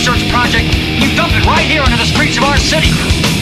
research project. You dump it right here into the streets of our city.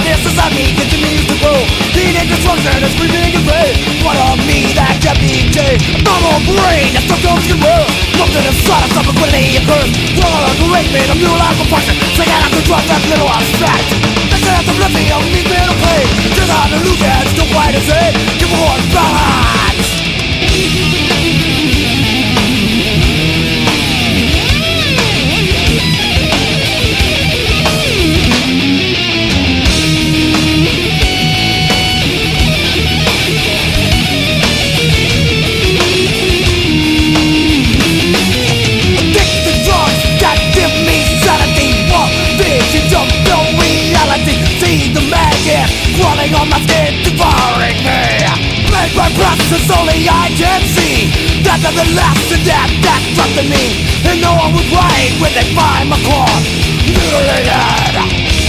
madness inside me continues to grow Leading destruction is screaming in vain What of me that can be changed? A normal brain that still goes to work Nothing inside of subsequently occurs What a great man of new life function, Say that I could drop that little abstract That's the answer left me on me being a pain Just an illusion, look at the white Give a horse balance of no reality. See the maggot crawling on my skin, devouring me. Make my process only I can see. That of the last of that that dropped me. And no one would right when they find my core mutilated.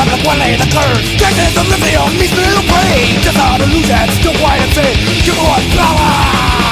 Of the one the curse Stations of lithium meets the brain Just an illusion, still quiet and say Give me one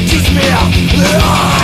it keeps me alive